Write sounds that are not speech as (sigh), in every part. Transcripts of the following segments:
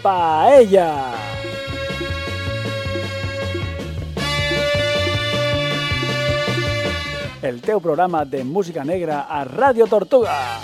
Paella. El teu programa de música negra a Radio Tortuga.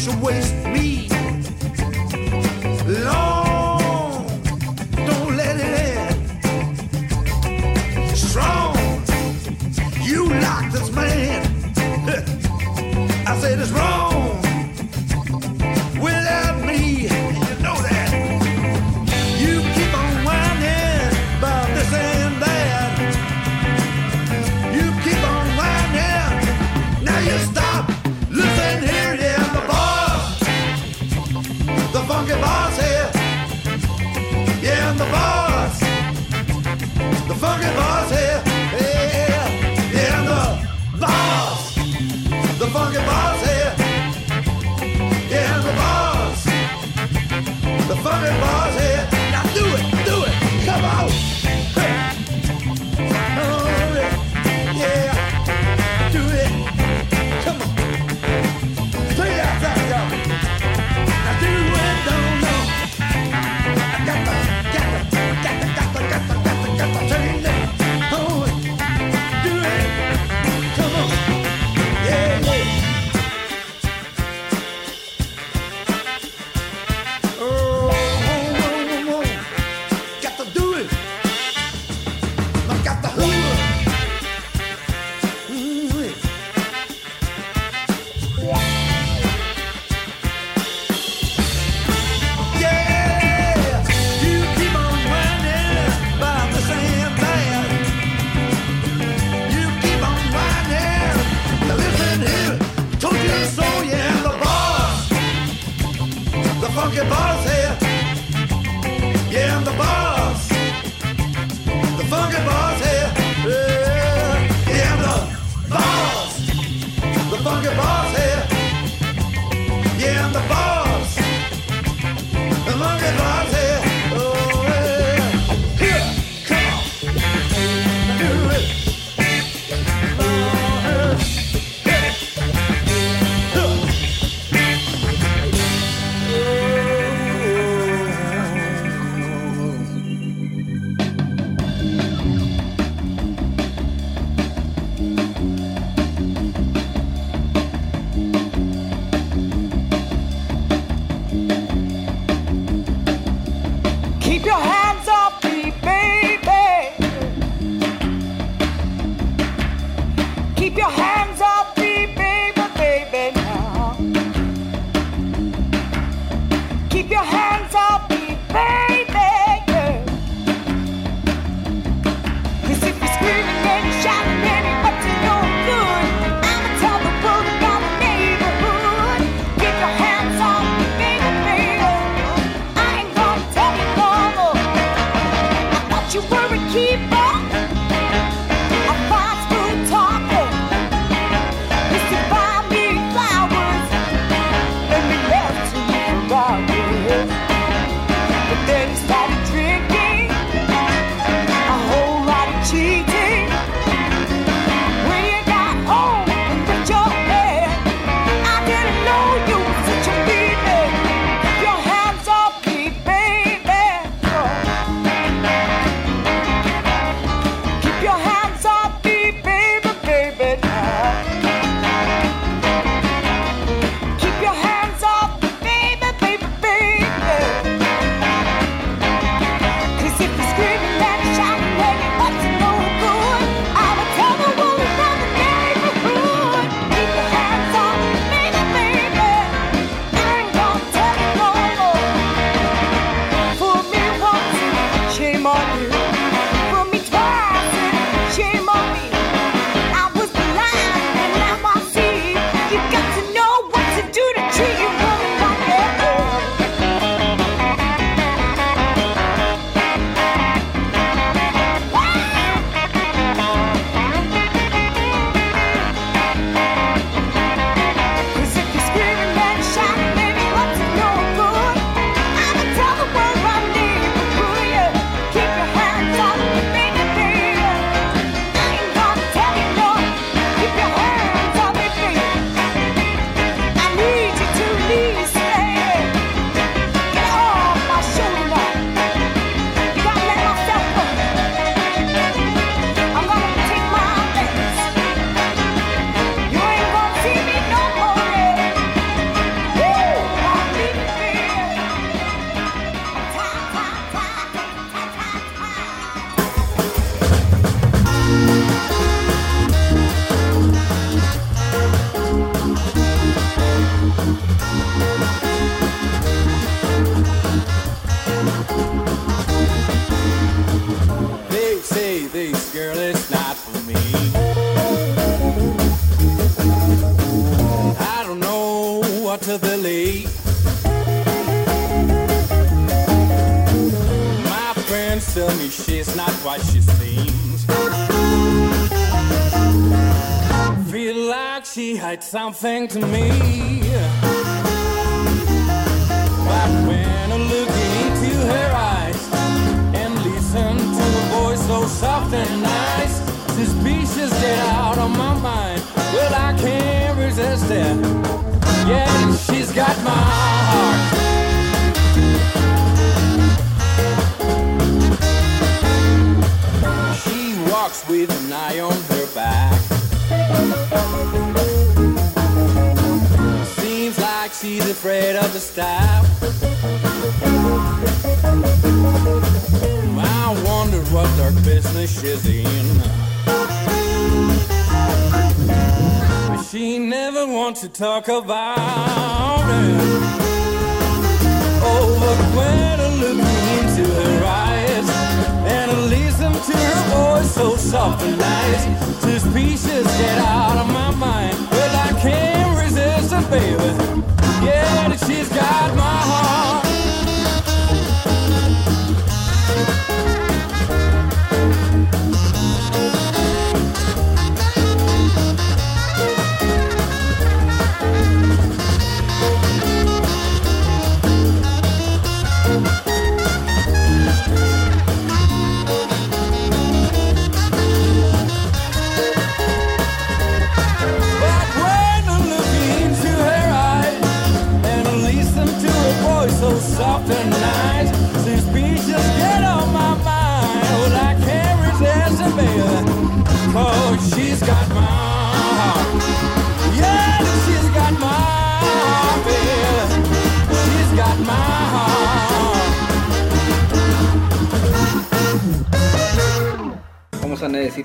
such a waste thing to me. But when I look into her eyes and listen to her voice so soft and nice, suspicious get out of my mind. Well, I can't resist it. Yeah, she's got my heart. She walks with an eye on her back. she's afraid of the style. I wonder what dark business she's in. She never wants to talk about it. Oh, but when I look into her eyes and I listen to her voice so soft and nice, suspicious get out of my mind, but I can't resist it, baby. She's got my heart.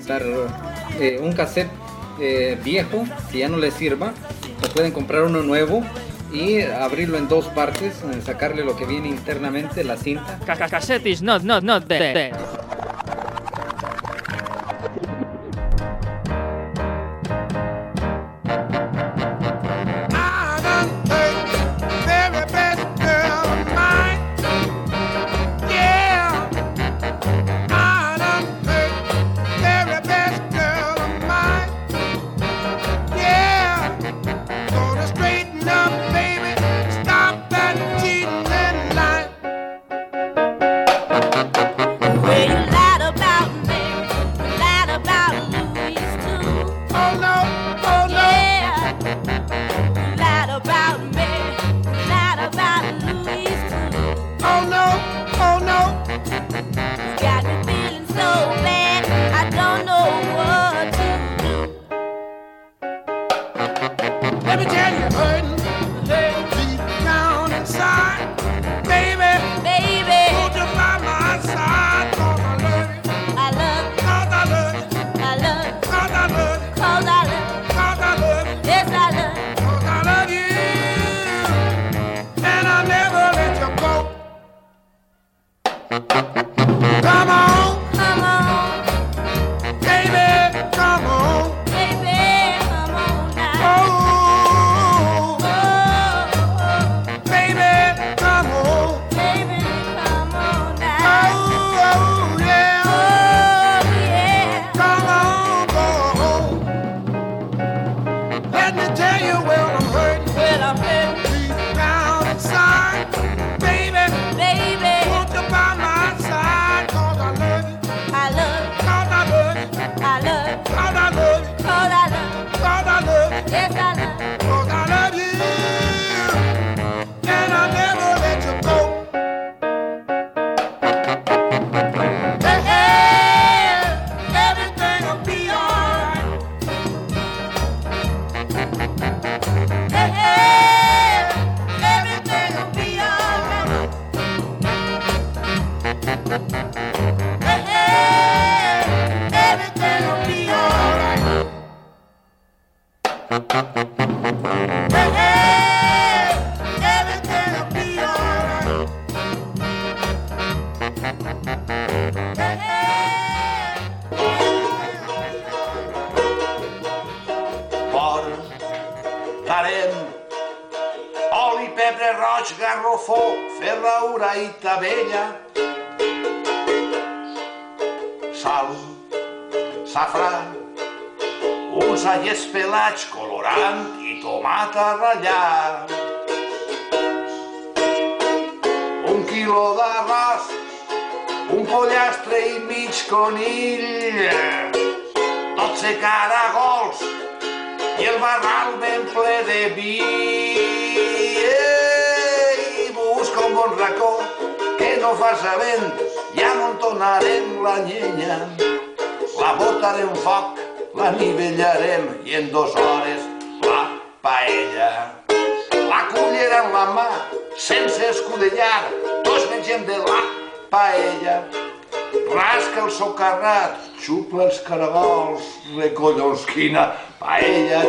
Eh, un cassette eh, viejo que ya no les sirva, o pueden comprar uno nuevo y abrirlo en dos partes, eh, sacarle lo que viene internamente, la cinta. Cacacasetis, no, no, no, de. de. Quilo d'arròs, un pollastre i mig conill, dotze caragols i el barral ben ple de vi. I busca un bon racó que no faça vent i amuntonarem la llenya. La botarem foc, la nivellarem i en dos hores la paella. La cullera en la mà, sense escudellar, mengem de la paella. Rasca el socarrat, xupa els caragols, recollons quina paella.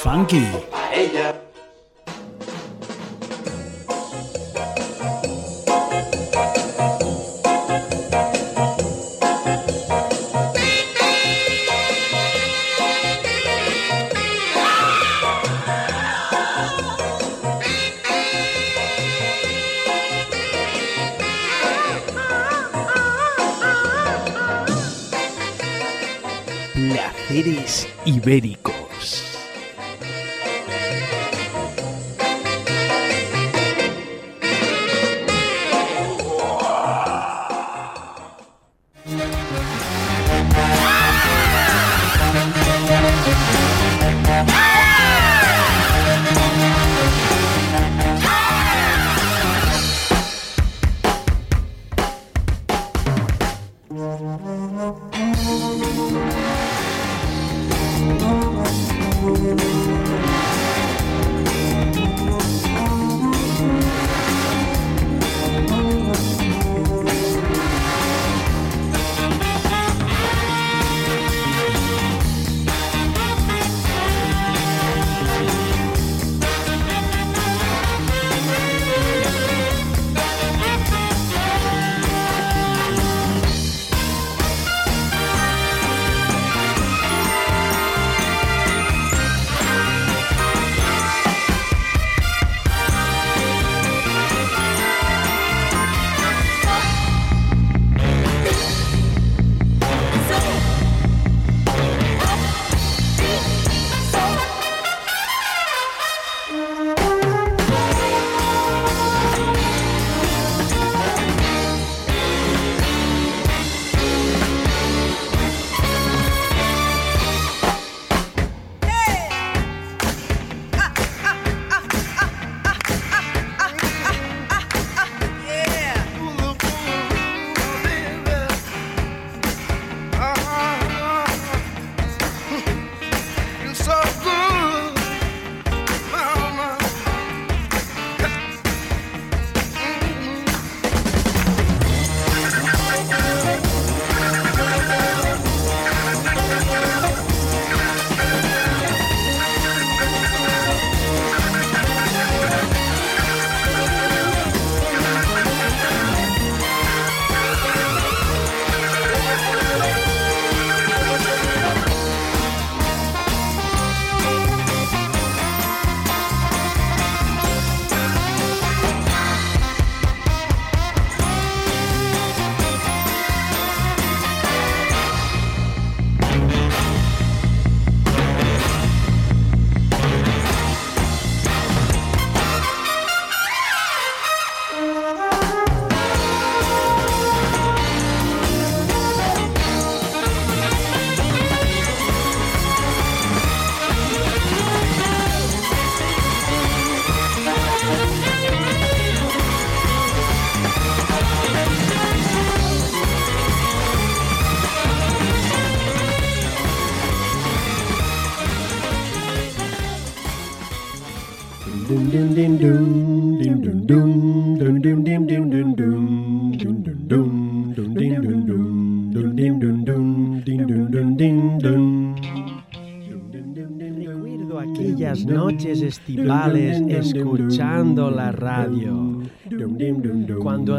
Funky. Paella. ibérico.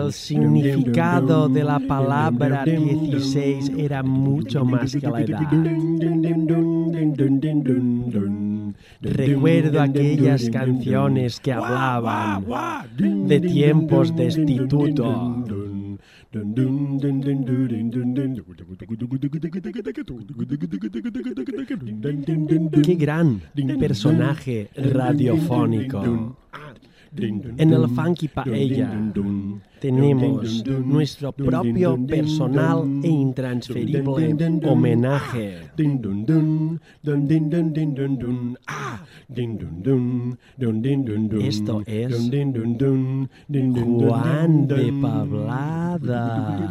El significado de la palabra 16 era mucho más que la edad. Recuerdo aquellas canciones que hablaban de tiempos de Qué gran personaje radiofónico. En el Funky Paella tenemos nuestro propio personal e intransferible homenaje. Esto es Juan de Pablada.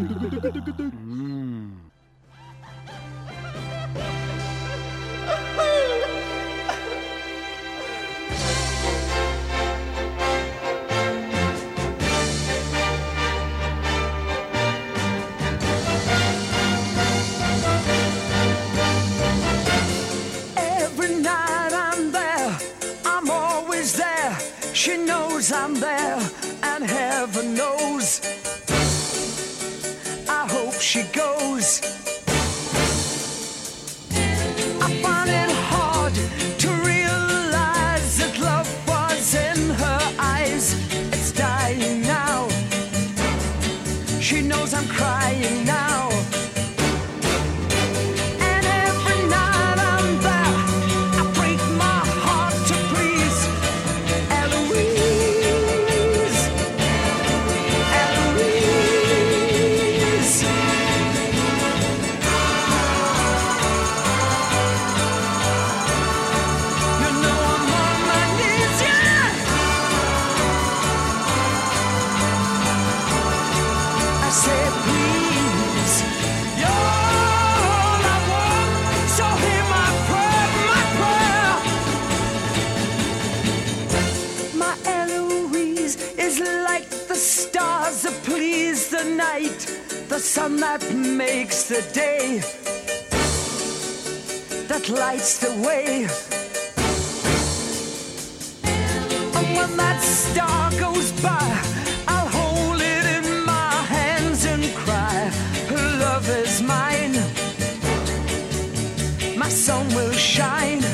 Knows I'm there, and heaven knows. I hope she goes. I find it hard to realize that love was in her eyes. It's dying now. She knows I'm crying sun that makes the day, that lights the way. And when that star goes by, I'll hold it in my hands and cry, Her love is mine. My sun will shine.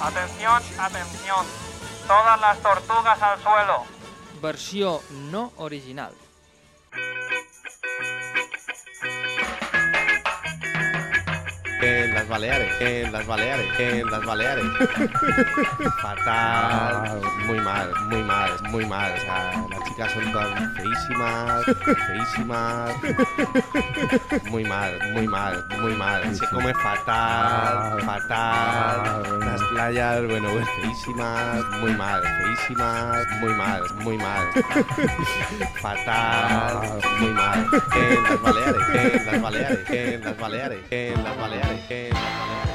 Atención, atención. Todas las tortugas al suelo. Versió no original. En las Baleares, en las Baleares, en las Baleares. (laughs) Fatal, muy mal, muy mal, muy mal. O sea, chicas son todas feísimas, feísimas. Muy mal, muy mal, muy mal. Se come fatal, ah, fatal. Ah, las playas, bueno, feísimas, muy mal, feísimas, muy mal, muy mal. Fatal, ah. muy mal. En las Baleares, en las Baleares, en las Baleares, en las Baleares, en las Baleares.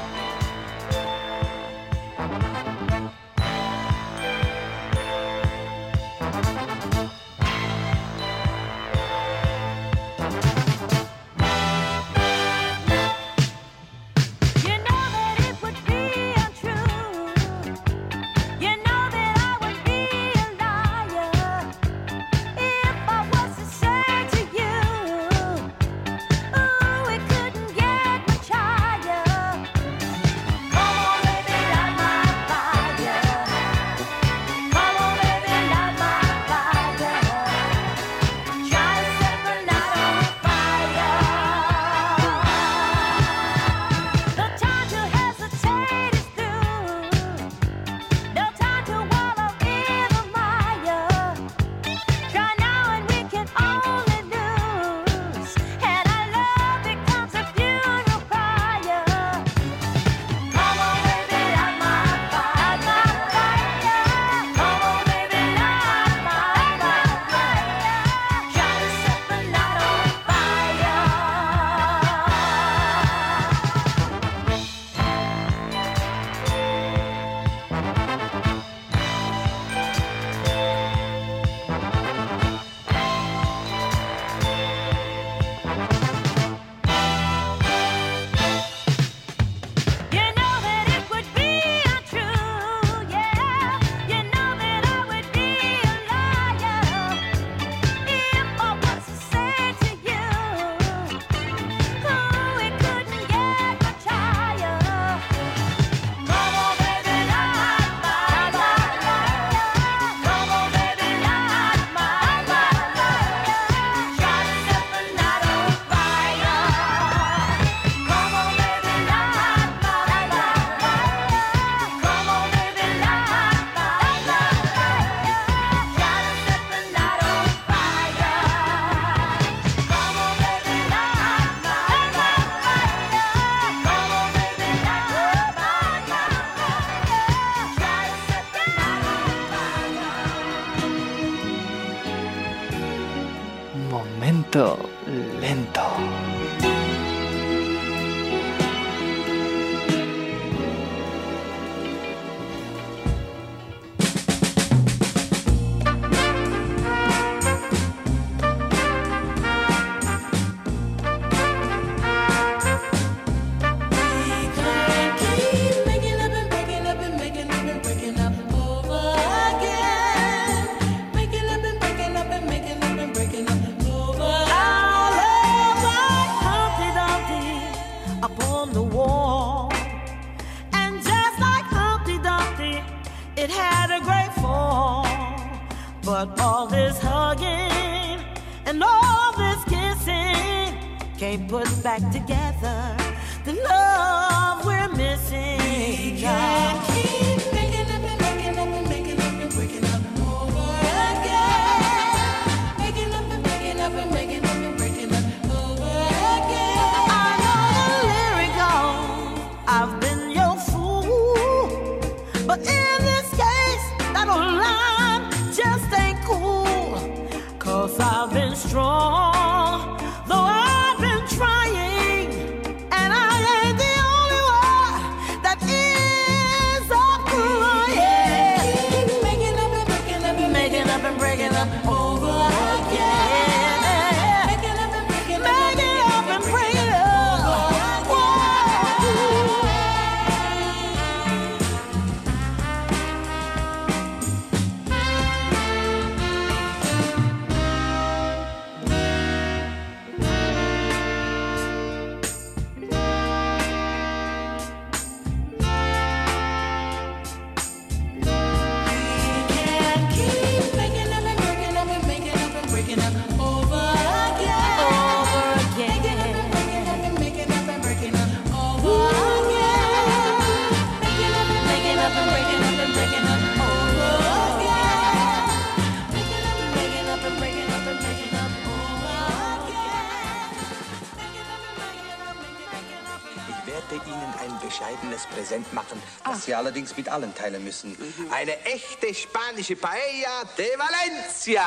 Allerdings mit allen teilen müssen. Eine echte spanische Paella de Valencia.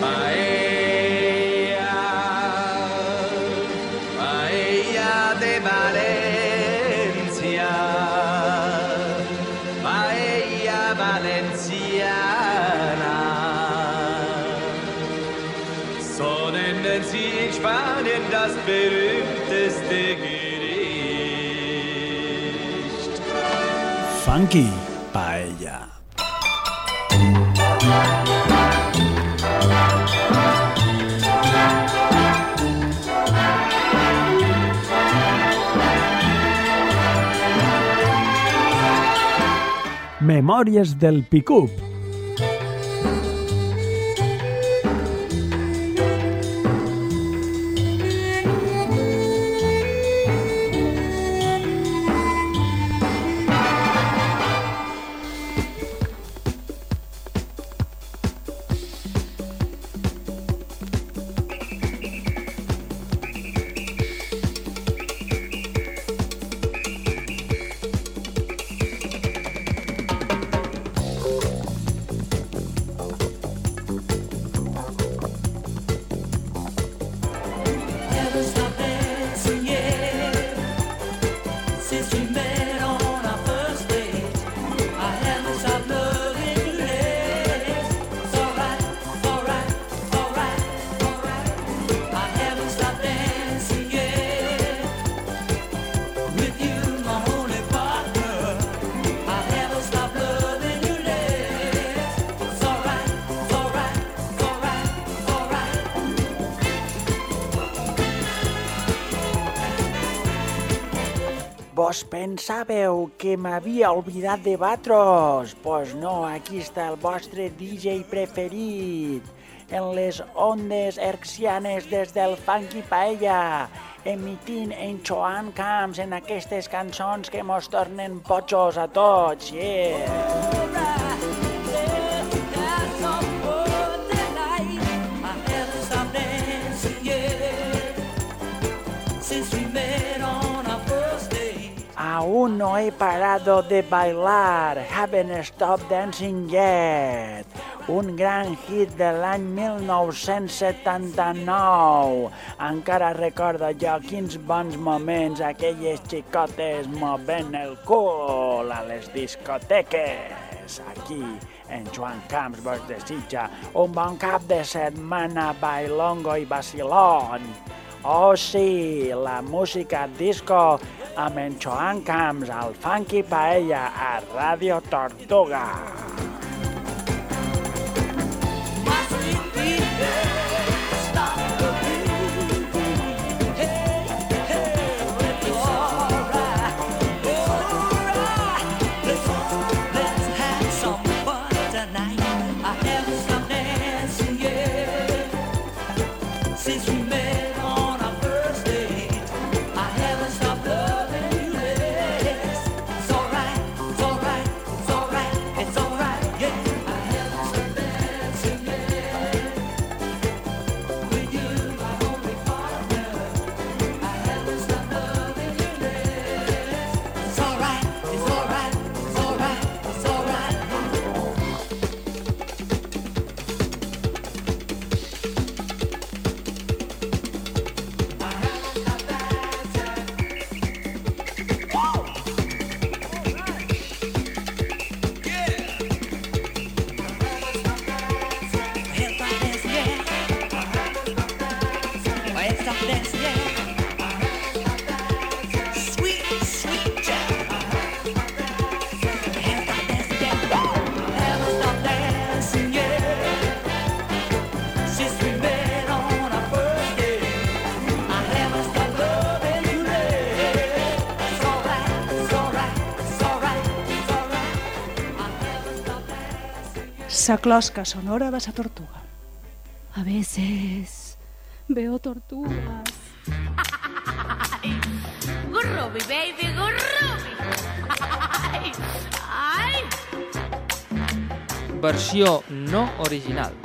Paella, das berühmteste Gericht. Funky Paella. Memòries del Picup. Vos pensàveu que m'havia oblidat de batros? Pues no, aquí està el vostre DJ preferit, en les ondes hercianes des del Funky Paella, emitint en Joan Camps en aquestes cançons que mos tornen potxos a tots, yeah! Aún no he parado de bailar, haven't stopped dancing yet. Un gran hit de l'any 1979. Encara recordo jo quins bons moments aquelles xicotes movent el cul a les discoteques. Aquí, en Joan Camps vos desitja un bon cap de setmana bailongo i vacilón. Oh sí, la música disco amb en Joan Camps al Funky Paella a Ràdio Tortuga. Sa closca sonora de sa tortuga. A veces veo tortugas. Gurrubi, baby, gurrubi. Ai. Versió no original.